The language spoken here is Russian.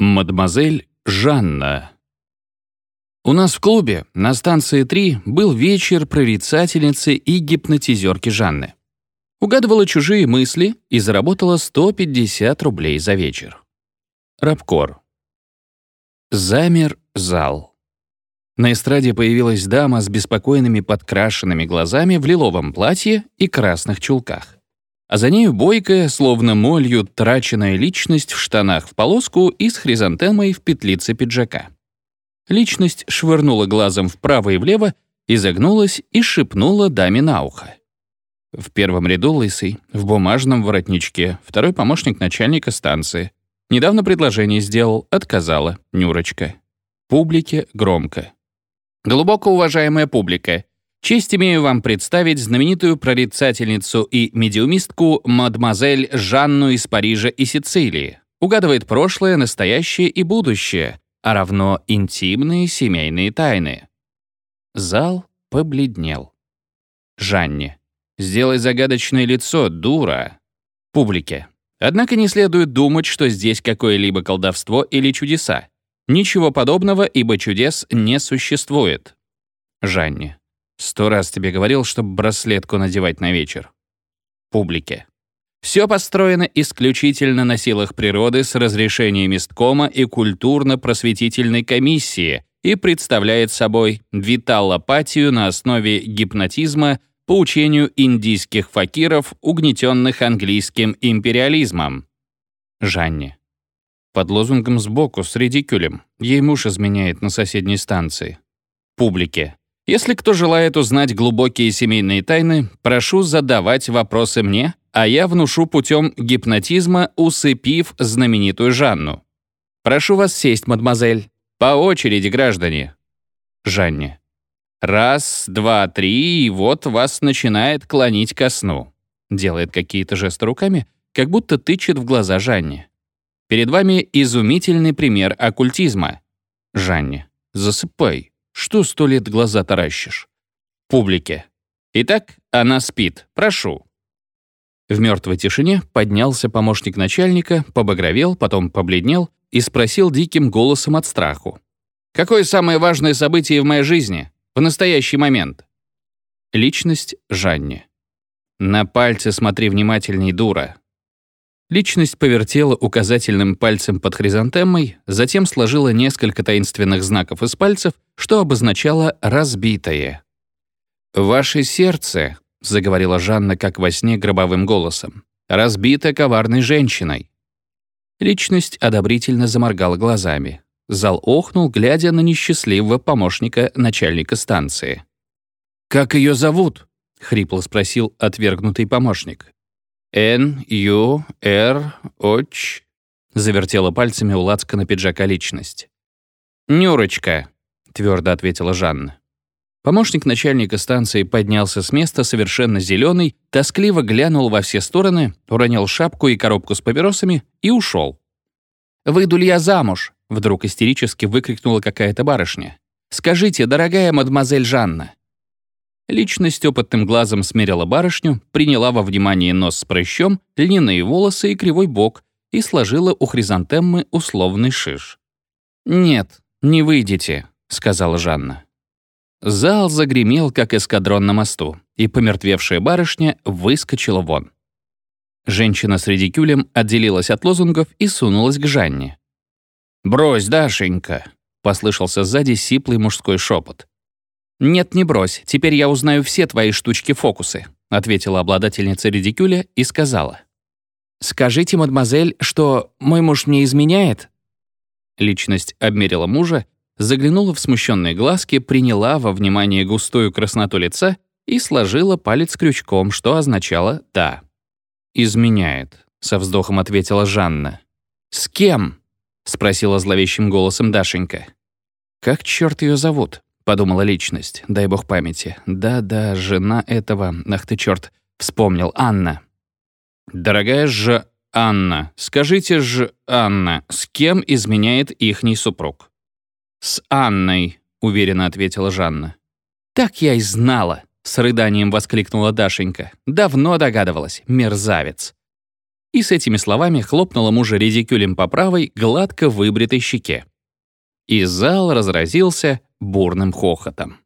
Мадемуазель Жанна. У нас в клубе на станции 3 был вечер прорицательницы и гипнотизерки Жанны. Угадывала чужие мысли и заработала 150 рублей за вечер. Рабкор. Замер зал. На эстраде появилась дама с беспокойными подкрашенными глазами в лиловом платье и красных чулках а за нею бойкая, словно молью траченная личность в штанах в полоску и с хризантемой в петлице пиджака. Личность швырнула глазом вправо и влево, изогнулась и шепнула даме на ухо. В первом ряду лысый, в бумажном воротничке, второй помощник начальника станции. Недавно предложение сделал, отказала, Нюрочка. Публике громко. «Глубоко уважаемая публика, Честь имею вам представить знаменитую прорицательницу и медиумистку мадемуазель Жанну из Парижа и Сицилии. Угадывает прошлое, настоящее и будущее, а равно интимные семейные тайны. Зал побледнел. Жанне. Сделай загадочное лицо, дура. Публике. Однако не следует думать, что здесь какое-либо колдовство или чудеса. Ничего подобного, ибо чудес не существует. Жанне. Сто раз тебе говорил, чтобы браслетку надевать на вечер. Публике. Все построено исключительно на силах природы с разрешения месткома и культурно-просветительной комиссии и представляет собой виталопатию на основе гипнотизма по учению индийских факиров, угнетенных английским империализмом. Жанне. Под лозунгом сбоку с редикюлем. Ей муж изменяет на соседней станции. Публике. Если кто желает узнать глубокие семейные тайны, прошу задавать вопросы мне, а я внушу путем гипнотизма, усыпив знаменитую Жанну. Прошу вас сесть, мадемуазель. По очереди, граждане. Жанне. Раз, два, три, и вот вас начинает клонить ко сну. Делает какие-то жесты руками, как будто тычет в глаза Жанне. Перед вами изумительный пример оккультизма. Жанне. Засыпай. Что сто лет глаза таращишь? Публике. Итак, она спит. Прошу. В мертвой тишине поднялся помощник начальника, побагровел, потом побледнел и спросил диким голосом от страху. «Какое самое важное событие в моей жизни? В настоящий момент?» Личность Жанне. «На пальце смотри внимательней, дура. Личность повертела указательным пальцем под хризантемой, затем сложила несколько таинственных знаков из пальцев, что обозначало «разбитое». «Ваше сердце», — заговорила Жанна как во сне гробовым голосом, «разбито коварной женщиной». Личность одобрительно заморгала глазами. Зал охнул, глядя на несчастливого помощника начальника станции. «Как ее зовут?» — хрипло спросил отвергнутый помощник. «Н, Ю, Р, Оч», — завертела пальцами у на пиджака личность. «Нюрочка», — твердо ответила Жанна. Помощник начальника станции поднялся с места совершенно зеленый, тоскливо глянул во все стороны, уронил шапку и коробку с папиросами и ушел. «Выйду ли я замуж?» — вдруг истерически выкрикнула какая-то барышня. «Скажите, дорогая мадемуазель Жанна, Личность опытным глазом смерила барышню, приняла во внимание нос с прыщом, льняные волосы и кривой бок и сложила у хризантеммы условный шиш. «Нет, не выйдете», — сказала Жанна. Зал загремел, как эскадрон на мосту, и помертвевшая барышня выскочила вон. Женщина с редикюлем отделилась от лозунгов и сунулась к Жанне. «Брось, Дашенька!» — послышался сзади сиплый мужской шепот. «Нет, не брось, теперь я узнаю все твои штучки-фокусы», ответила обладательница редикюля и сказала. «Скажите, мадемуазель, что мой муж мне изменяет?» Личность обмерила мужа, заглянула в смущенные глазки, приняла во внимание густую красноту лица и сложила палец крючком, что означало «да». «Изменяет», — со вздохом ответила Жанна. «С кем?» — спросила зловещим голосом Дашенька. «Как черт ее зовут?» Подумала личность, дай бог памяти. Да-да, жена этого, ах ты черт, вспомнил, Анна. Дорогая же Анна, скажите же, Анна, с кем изменяет ихний супруг? С Анной, уверенно ответила Жанна. Так я и знала, с рыданием воскликнула Дашенька. Давно догадывалась, мерзавец. и с этими словами хлопнула мужа редикюлем по правой, гладко выбритой щеке. И зал разразился бурным хохотом.